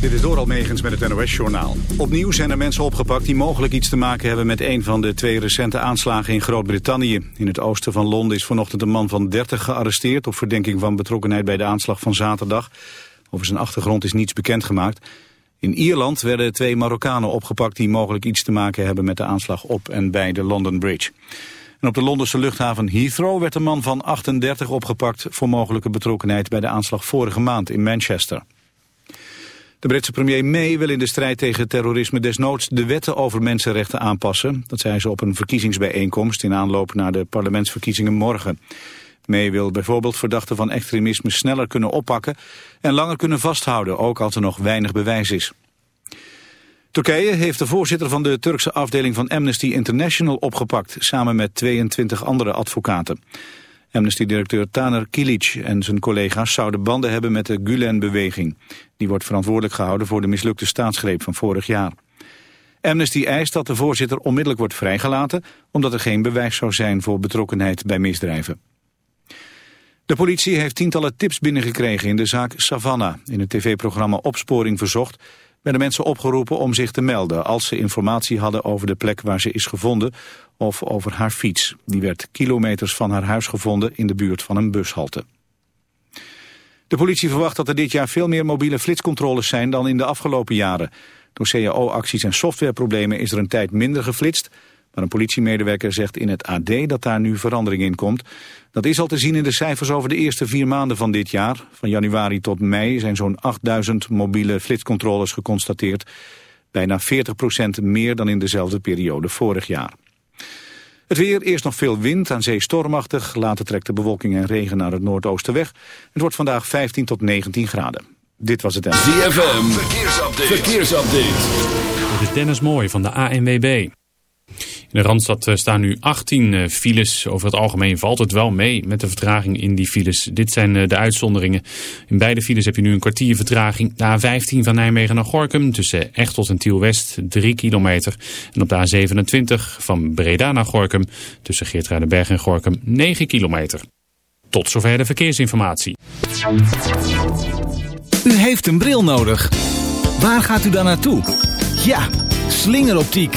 Dit is door Almegens met het NOS-journaal. Opnieuw zijn er mensen opgepakt die mogelijk iets te maken hebben... met een van de twee recente aanslagen in Groot-Brittannië. In het oosten van Londen is vanochtend een man van 30 gearresteerd... op verdenking van betrokkenheid bij de aanslag van zaterdag. Over zijn achtergrond is niets bekendgemaakt. In Ierland werden twee Marokkanen opgepakt... die mogelijk iets te maken hebben met de aanslag op en bij de London Bridge. En op de Londense luchthaven Heathrow werd een man van 38 opgepakt... voor mogelijke betrokkenheid bij de aanslag vorige maand in Manchester. De Britse premier May wil in de strijd tegen terrorisme desnoods de wetten over mensenrechten aanpassen. Dat zei ze op een verkiezingsbijeenkomst in aanloop naar de parlementsverkiezingen morgen. May wil bijvoorbeeld verdachten van extremisme sneller kunnen oppakken en langer kunnen vasthouden, ook als er nog weinig bewijs is. Turkije heeft de voorzitter van de Turkse afdeling van Amnesty International opgepakt, samen met 22 andere advocaten. Amnesty-directeur Taner Kilic en zijn collega's zouden banden hebben met de Gulen-beweging. Die wordt verantwoordelijk gehouden voor de mislukte staatsgreep van vorig jaar. Amnesty eist dat de voorzitter onmiddellijk wordt vrijgelaten... omdat er geen bewijs zou zijn voor betrokkenheid bij misdrijven. De politie heeft tientallen tips binnengekregen in de zaak Savannah. In het tv-programma Opsporing Verzocht werden mensen opgeroepen om zich te melden... als ze informatie hadden over de plek waar ze is gevonden of over haar fiets. Die werd kilometers van haar huis gevonden in de buurt van een bushalte. De politie verwacht dat er dit jaar veel meer mobiele flitscontroles zijn dan in de afgelopen jaren. Door cao-acties en softwareproblemen is er een tijd minder geflitst... maar een politiemedewerker zegt in het AD dat daar nu verandering in komt. Dat is al te zien in de cijfers over de eerste vier maanden van dit jaar. Van januari tot mei zijn zo'n 8000 mobiele flitscontroles geconstateerd. Bijna 40% meer dan in dezelfde periode vorig jaar. Het weer, eerst nog veel wind, aan zee stormachtig. Later trekt de bewolking en regen naar het noordoosten weg. Het wordt vandaag 15 tot 19 graden. Dit was het en. ZFM, verkeersupdate. verkeersupdate. Dit is Dennis Mooi van de ANWB. In de Randstad eh, staan nu 18 eh, files. Over het algemeen valt het wel mee met de vertraging in die files. Dit zijn eh, de uitzonderingen. In beide files heb je nu een kwartier vertraging. De A15 van Nijmegen naar Gorkum tussen Echtelt en Tiel-West 3 kilometer. En op de A27 van Breda naar Gorkum tussen Geertruidenberg en Gorkum 9 kilometer. Tot zover de verkeersinformatie. U heeft een bril nodig. Waar gaat u dan naartoe? Ja, slingeroptiek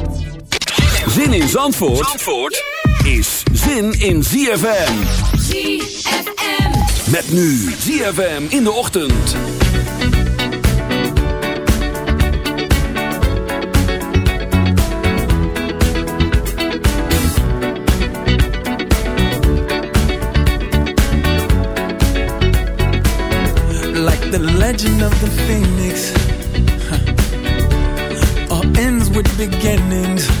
Zin in Zandvoort, Zandvoort is zin in ZFM. ZFM. Met nu ZFM in de ochtend. Like the legend of the phoenix. Huh. All ends with beginnings.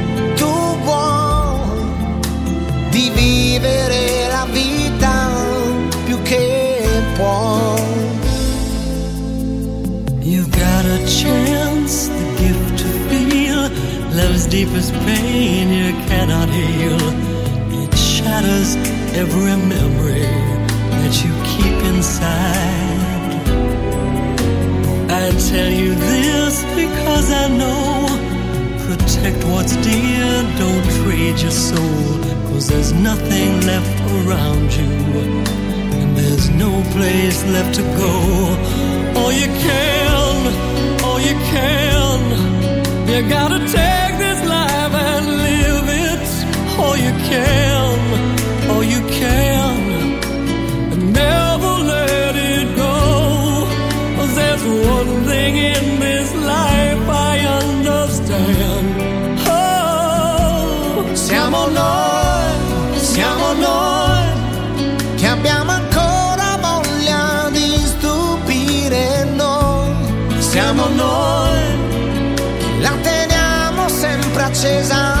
vivere la vita più che puoi. You've got a chance, the gift to feel love's deepest pain you cannot heal. It shatters every memory that you keep inside. I tell you this because I know. Protect what's dear, don't trade your soul. Cause there's nothing left around you. And there's no place left to go. All you can, all you can. You gotta take this life and live it. All you can, all you can. And never let it go. 'Cause there's one thing in this life I understand. Oh, Siamo noi, Siamo noi, la teniamo sempre accesa,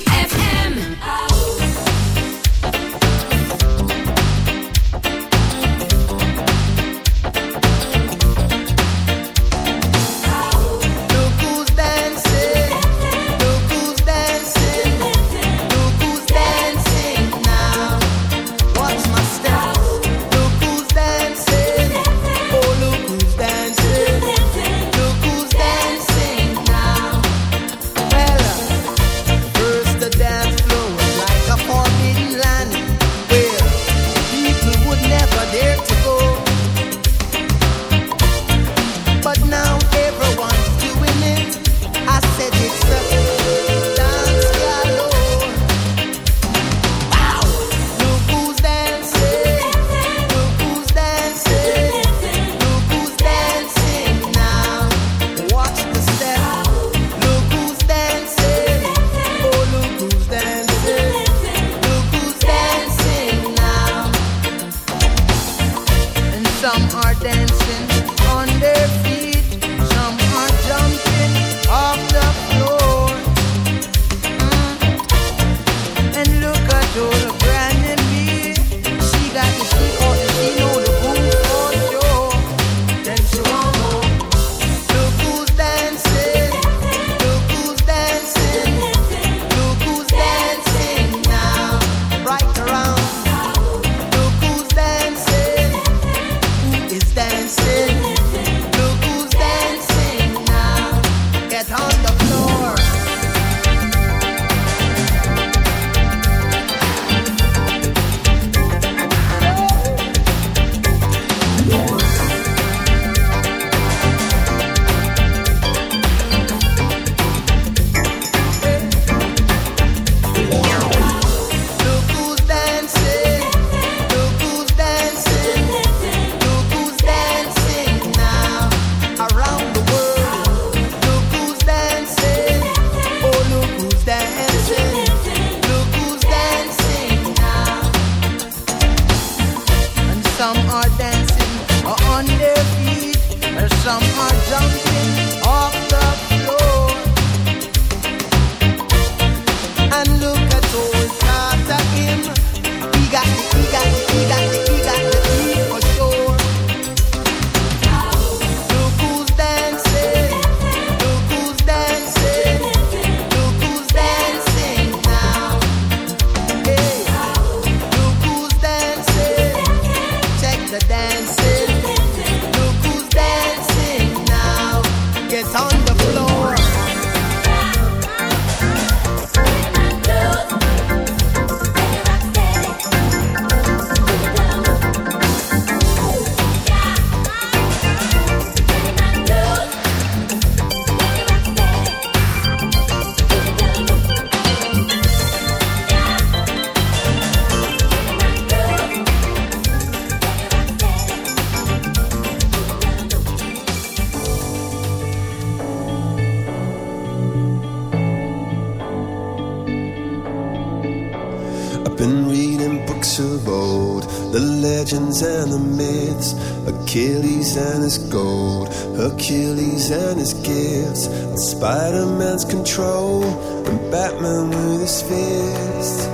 his gold, Achilles and his gifts, and Spider Man's control, and Batman with his fists.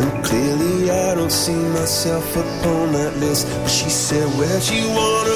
And clearly, I don't see myself upon that list. But she said, Where'd you wanna?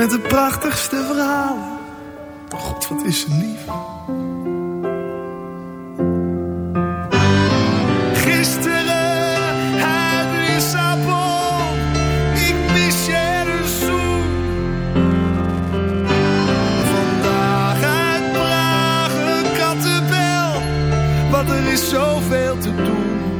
Met de prachtigste verhalen. Oh God, wat is lief. Gisteren uit Lissabon. Ik mis je een. Vandaag uit Praag een kattenbel. Want er is zoveel te doen.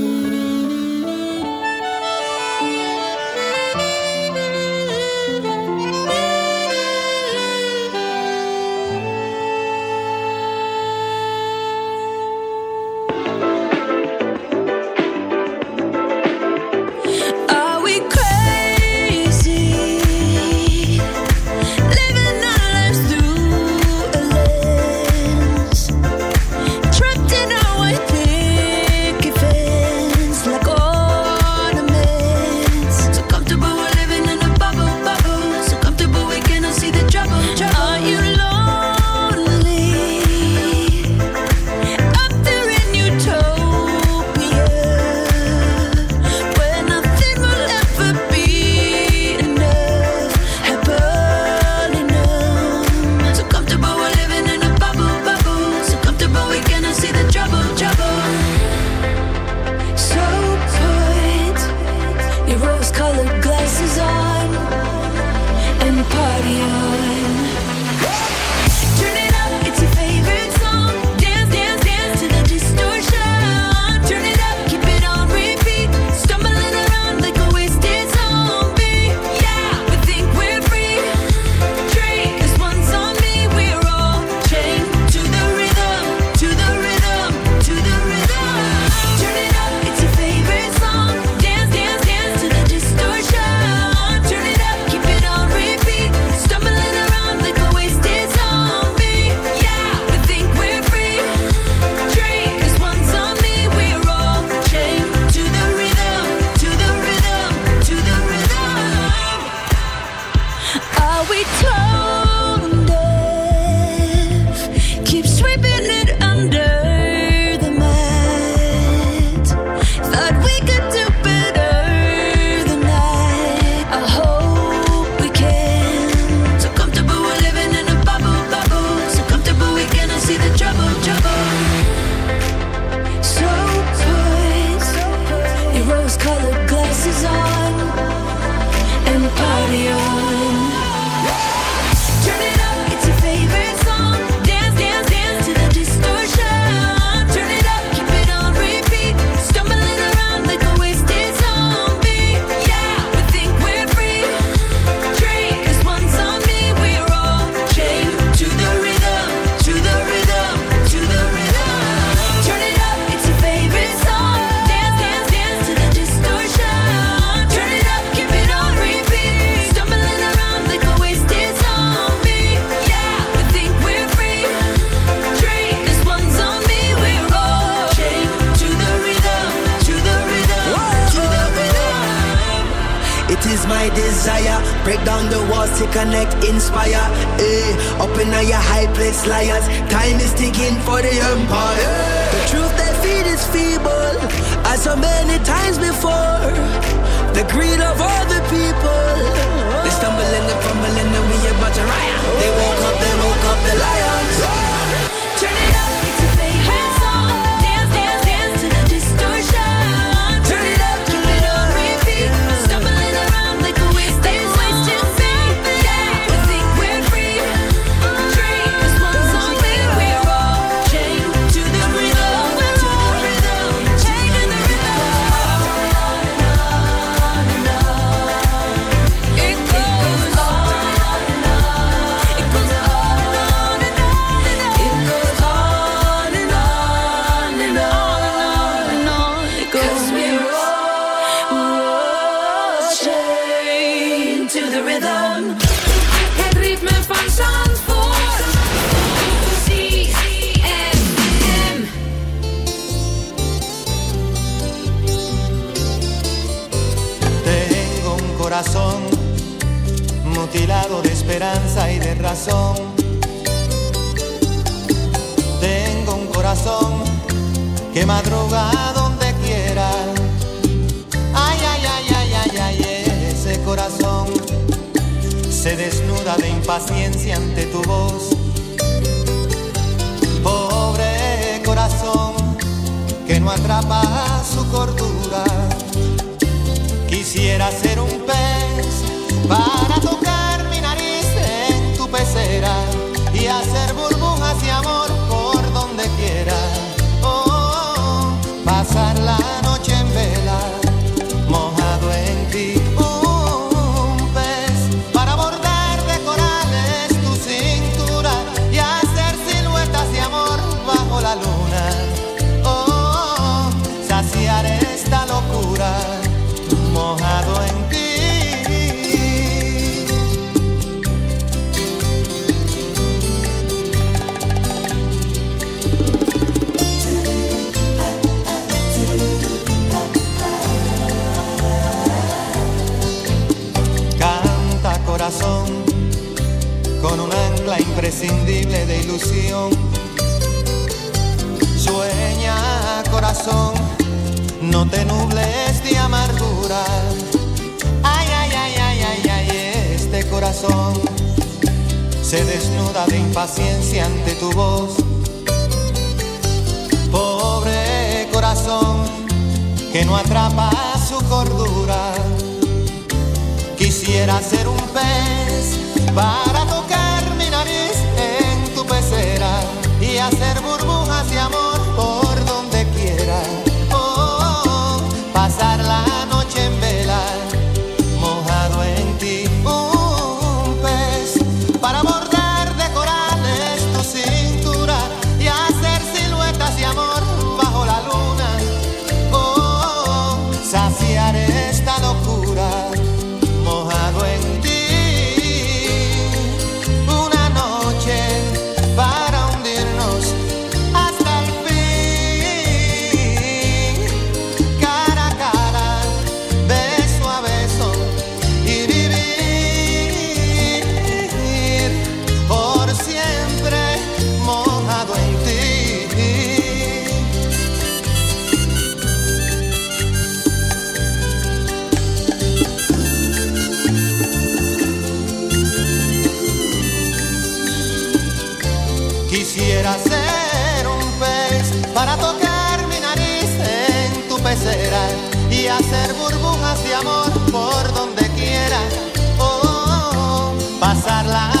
para y hacer burbujas de amor por donde quiera. Oh, oh, oh pasarla.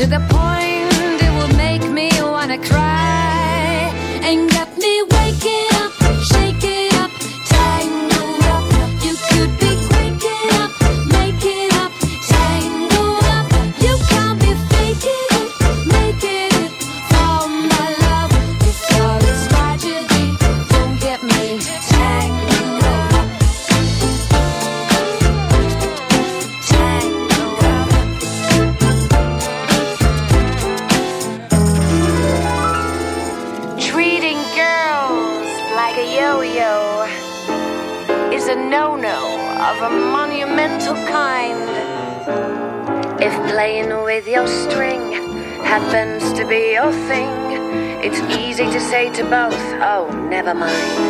to the point of mind.